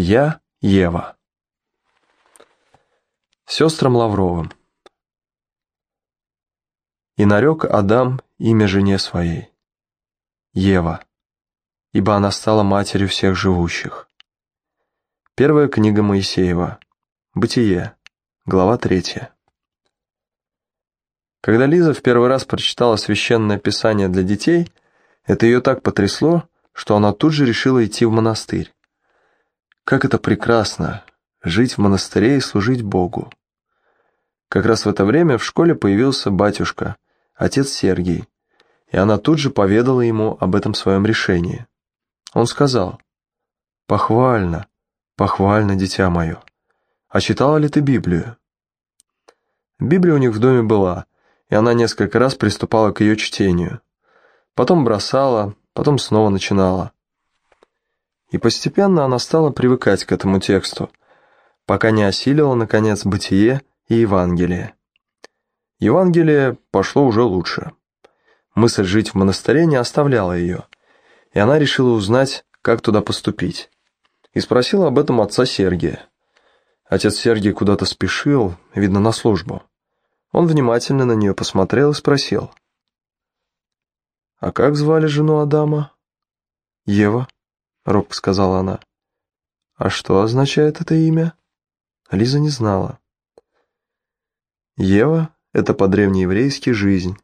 Я Ева. Сестрам Лавровым. И нарек Адам имя жене своей. Ева, ибо она стала матерью всех живущих. Первая книга Моисеева. Бытие. Глава третья. Когда Лиза в первый раз прочитала священное писание для детей, это ее так потрясло, что она тут же решила идти в монастырь. Как это прекрасно — жить в монастыре и служить Богу. Как раз в это время в школе появился батюшка, отец Сергий, и она тут же поведала ему об этом своем решении. Он сказал, «Похвально, похвально, дитя мое. А читала ли ты Библию?» Библия у них в доме была, и она несколько раз приступала к ее чтению. Потом бросала, потом снова начинала. И постепенно она стала привыкать к этому тексту, пока не осилила, наконец, бытие и Евангелие. Евангелие пошло уже лучше. Мысль жить в монастыре не оставляла ее, и она решила узнать, как туда поступить. И спросила об этом отца Сергия. Отец Сергий куда-то спешил, видно, на службу. Он внимательно на нее посмотрел и спросил. «А как звали жену Адама?» «Ева», робко сказала она. «А что означает это имя?» Лиза не знала. Ева — это по-древнееврейски «жизнь».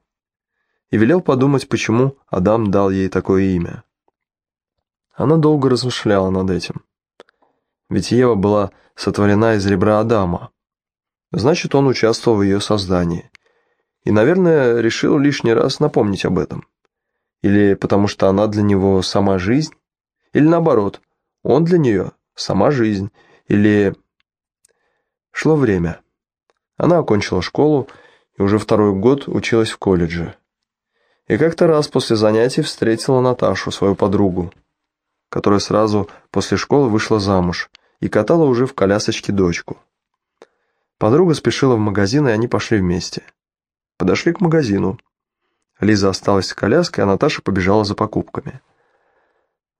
И велел подумать, почему Адам дал ей такое имя. Она долго размышляла над этим. Ведь Ева была сотворена из ребра Адама. Значит, он участвовал в ее создании. И, наверное, решил лишний раз напомнить об этом. Или потому что она для него сама жизнь? Или наоборот, он для нее сама жизнь. Или... Шло время. Она окончила школу и уже второй год училась в колледже. И как-то раз после занятий встретила Наташу, свою подругу, которая сразу после школы вышла замуж и катала уже в колясочке дочку. Подруга спешила в магазин, и они пошли вместе. Подошли к магазину. Лиза осталась с коляской, а Наташа побежала за покупками.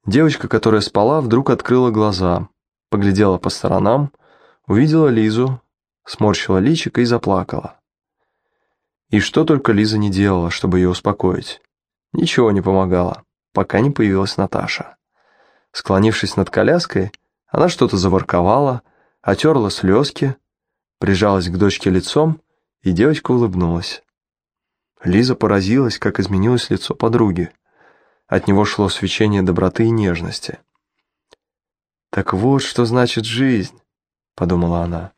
Девочка, которая спала, вдруг открыла глаза, поглядела по сторонам, увидела Лизу, сморщила личико и заплакала. И что только Лиза не делала, чтобы ее успокоить. Ничего не помогало, пока не появилась Наташа. Склонившись над коляской, она что-то заворковала, отерла слезки, прижалась к дочке лицом, и девочка улыбнулась. Лиза поразилась, как изменилось лицо подруги. От него шло свечение доброты и нежности. «Так вот, что значит жизнь», — подумала она.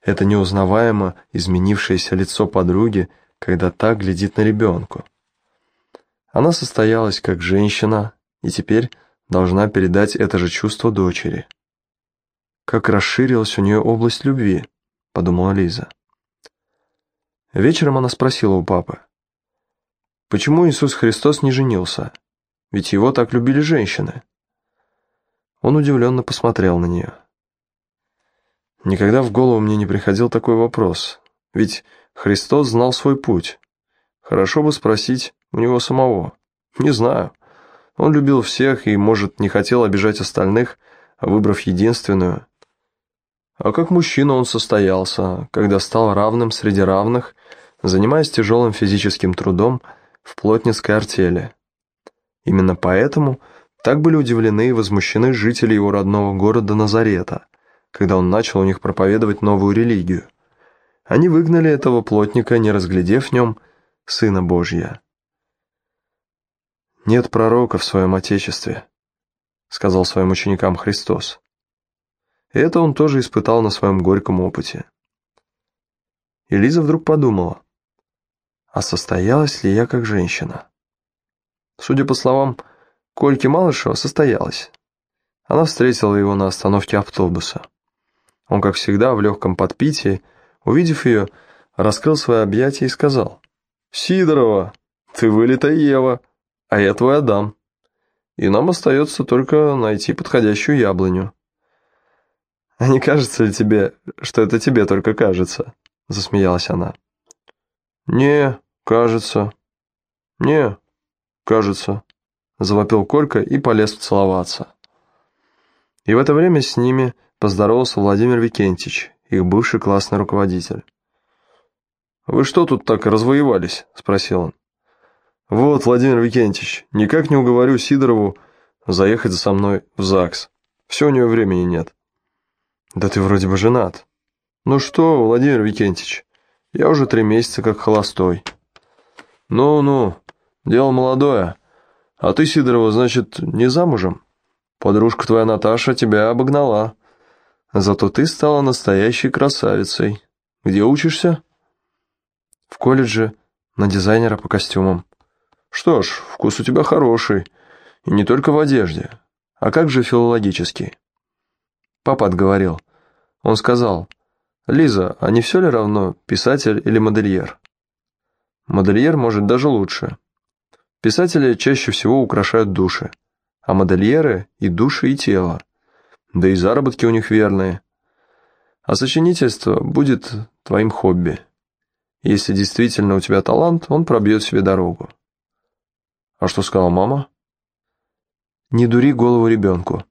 Это неузнаваемо изменившееся лицо подруги, когда та глядит на ребенку. Она состоялась как женщина и теперь должна передать это же чувство дочери. Как расширилась у нее область любви, подумала Лиза. Вечером она спросила у папы, почему Иисус Христос не женился, ведь его так любили женщины. Он удивленно посмотрел на нее. Никогда в голову мне не приходил такой вопрос, ведь Христос знал свой путь. Хорошо бы спросить у него самого. Не знаю. Он любил всех и, может, не хотел обижать остальных, выбрав единственную. А как мужчина он состоялся, когда стал равным среди равных, занимаясь тяжелым физическим трудом в плотницкой артели. Именно поэтому так были удивлены и возмущены жители его родного города Назарета, когда он начал у них проповедовать новую религию. Они выгнали этого плотника, не разглядев в нем Сына Божья. «Нет пророка в своем Отечестве», — сказал своим ученикам Христос. Это он тоже испытал на своем горьком опыте. И Лиза вдруг подумала, а состоялась ли я как женщина? Судя по словам Кольки Малышева, состоялась. Она встретила его на остановке автобуса. Он, как всегда, в легком подпитии, увидев ее, раскрыл свои объятия и сказал, «Сидорова, ты вылитая Ева, а я твой Адам. И нам остается только найти подходящую яблоню». «А не кажется ли тебе, что это тебе только кажется?» — засмеялась она. «Не, кажется. Не, кажется», — завопил Колька и полез целоваться. И в это время с ними поздоровался Владимир Викентьевич, их бывший классный руководитель. «Вы что тут так развоевались?» – спросил он. «Вот, Владимир Викентьевич, никак не уговорю Сидорову заехать за мной в ЗАГС. Все у нее времени нет». «Да ты вроде бы женат». «Ну что, Владимир Викентьевич, я уже три месяца как холостой». «Ну-ну, дело молодое. А ты, Сидорова, значит, не замужем? Подружка твоя Наташа тебя обогнала. Зато ты стала настоящей красавицей. Где учишься?» «В колледже, на дизайнера по костюмам». «Что ж, вкус у тебя хороший. И не только в одежде. А как же филологический?» Папа отговорил. Он сказал, «Лиза, а не все ли равно, писатель или модельер?» Модельер может даже лучше. Писатели чаще всего украшают души, а модельеры и души, и тело. Да и заработки у них верные. А сочинительство будет твоим хобби. Если действительно у тебя талант, он пробьет себе дорогу. А что сказала мама? Не дури голову ребенку.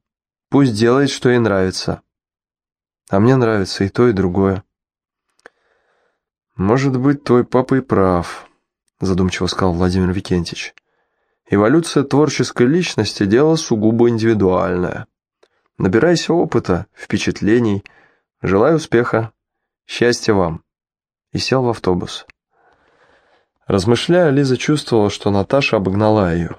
Пусть делает, что ей нравится. А мне нравится и то, и другое. Может быть, твой папа и прав, задумчиво сказал Владимир Викентьевич. Эволюция творческой личности – дело сугубо индивидуальное. Набирайся опыта, впечатлений. Желаю успеха. Счастья вам. И сел в автобус. Размышляя, Лиза чувствовала, что Наташа обогнала ее.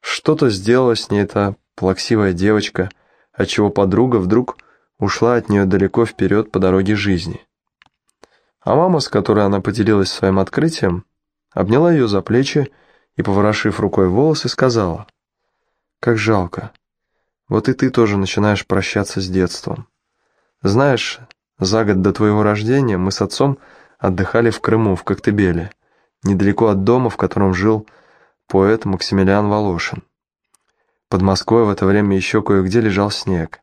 Что-то сделала с ней эта плаксивая девочка, отчего подруга вдруг ушла от нее далеко вперед по дороге жизни. А мама, с которой она поделилась своим открытием, обняла ее за плечи и, поворошив рукой волосы, сказала, «Как жалко. Вот и ты тоже начинаешь прощаться с детством. Знаешь, за год до твоего рождения мы с отцом отдыхали в Крыму, в Коктебеле, недалеко от дома, в котором жил поэт Максимилиан Волошин. Под Москвой в это время еще кое-где лежал снег,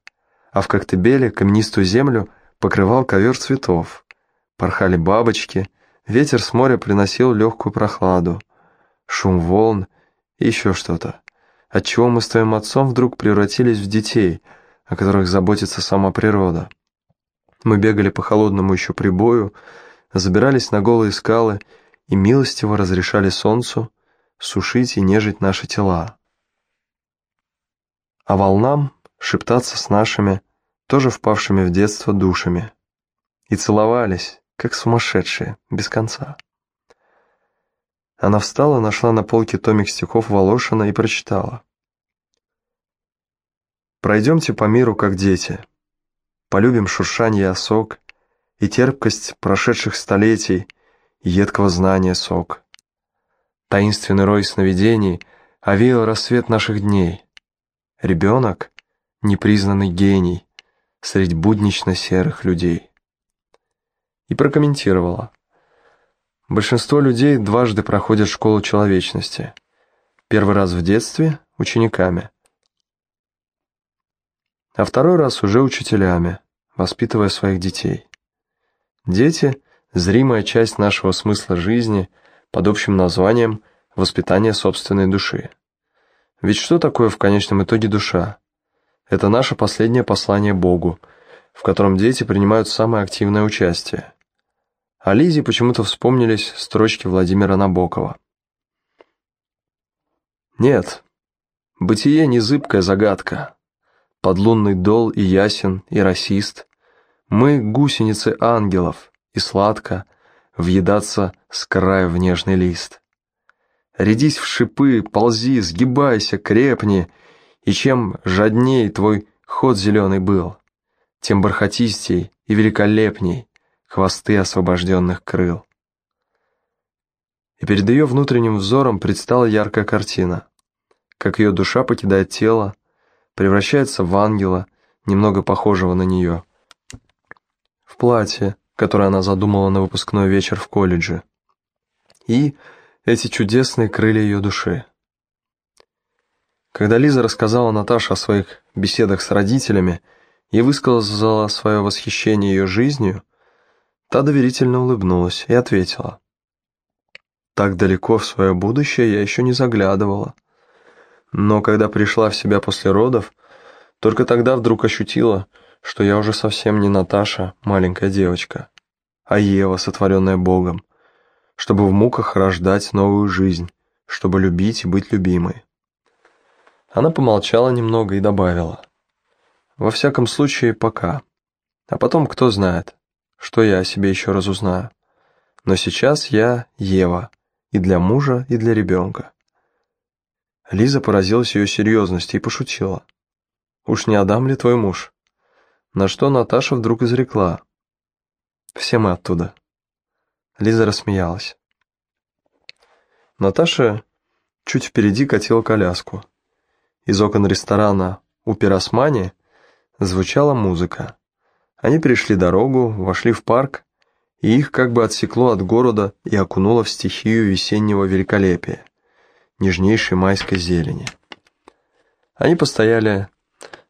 а в Коктебеле каменистую землю покрывал ковер цветов. Порхали бабочки, ветер с моря приносил легкую прохладу, шум волн и еще что-то, отчего мы с твоим отцом вдруг превратились в детей, о которых заботится сама природа. Мы бегали по холодному еще прибою, забирались на голые скалы и милостиво разрешали солнцу сушить и нежить наши тела. А волнам шептаться с нашими, тоже впавшими в детство душами. И целовались, как сумасшедшие, без конца. Она встала, нашла на полке томик стихов Волошина и прочитала. «Пройдемте по миру, как дети. Полюбим шуршанье осок и терпкость прошедших столетий, и едкого знания сок. Таинственный рой сновидений овеял рассвет наших дней. Ребенок — непризнанный гений среди буднично-серых людей». И прокомментировала. Большинство людей дважды проходят школу человечности. Первый раз в детстве – учениками, а второй раз уже учителями, воспитывая своих детей. Дети – зримая часть нашего смысла жизни под общим названием «воспитание собственной души». Ведь что такое в конечном итоге душа? Это наше последнее послание Богу, в котором дети принимают самое активное участие. А Лизе почему-то вспомнились строчки Владимира Набокова. Нет, бытие не зыбкая загадка. Подлунный дол и ясен, и расист. Мы гусеницы ангелов, и сладко Въедаться с края в нежный лист. Рядись в шипы, ползи, сгибайся, крепни, И чем жадней твой ход зеленый был, Тем бархатистей и великолепней хвосты освобожденных крыл. И перед ее внутренним взором предстала яркая картина, как ее душа покидает тело, превращается в ангела, немного похожего на нее, в платье, которое она задумала на выпускной вечер в колледже, и эти чудесные крылья ее души. Когда Лиза рассказала Наташе о своих беседах с родителями и высказала свое восхищение ее жизнью, Та доверительно улыбнулась и ответила. Так далеко в свое будущее я еще не заглядывала. Но когда пришла в себя после родов, Только тогда вдруг ощутила, что я уже совсем не Наташа, маленькая девочка, а Ева, сотворенная Богом, чтобы в муках рождать новую жизнь, чтобы любить и быть любимой. Она помолчала немного и добавила. Во всяком случае, пока. А потом, кто знает, что я о себе еще разузнаю. Но сейчас я Ева, и для мужа, и для ребенка. Лиза поразилась ее серьезности и пошутила. «Уж не Адам ли твой муж?» На что Наташа вдруг изрекла. «Все мы оттуда». Лиза рассмеялась. Наташа чуть впереди катила коляску. Из окон ресторана у Пиросмани звучала музыка. Они перешли дорогу, вошли в парк, и их как бы отсекло от города и окунуло в стихию весеннего великолепия, нежнейшей майской зелени. Они постояли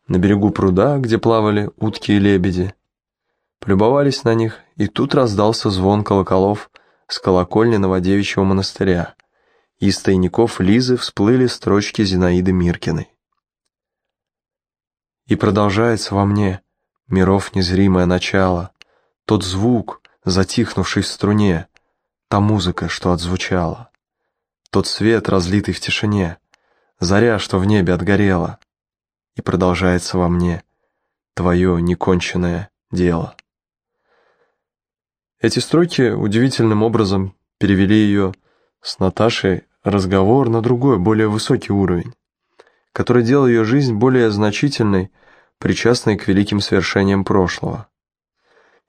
на берегу пруда, где плавали утки и лебеди, полюбовались на них, и тут раздался звон колоколов с колокольни Новодевичьего монастыря, и из тайников Лизы всплыли строчки Зинаиды Миркиной. И продолжается во мне миров незримое начало, тот звук, затихнувший в струне, та музыка, что отзвучала, тот свет, разлитый в тишине, заря, что в небе отгорела, и продолжается во мне твое неконченное дело. Эти строки удивительным образом перевели ее с Наташей разговор на другой, более высокий уровень, который делал ее жизнь более значительной, причастной к великим свершениям прошлого.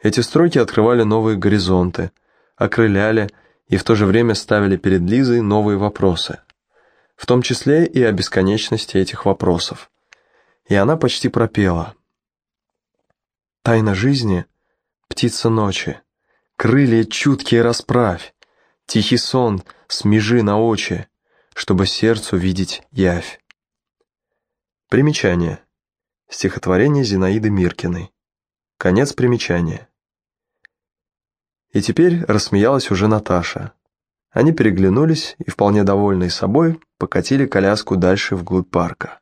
Эти строки открывали новые горизонты, окрыляли и в то же время ставили перед Лизой новые вопросы, в том числе и о бесконечности этих вопросов. И она почти пропела. «Тайна жизни — птица ночи, крылья чуткие расправь, тихий сон — смежи на очи, чтобы сердцу видеть явь. Примечание. Стихотворение Зинаиды Миркиной. Конец примечания. И теперь рассмеялась уже Наташа. Они переглянулись и, вполне довольные собой, покатили коляску дальше вглубь парка.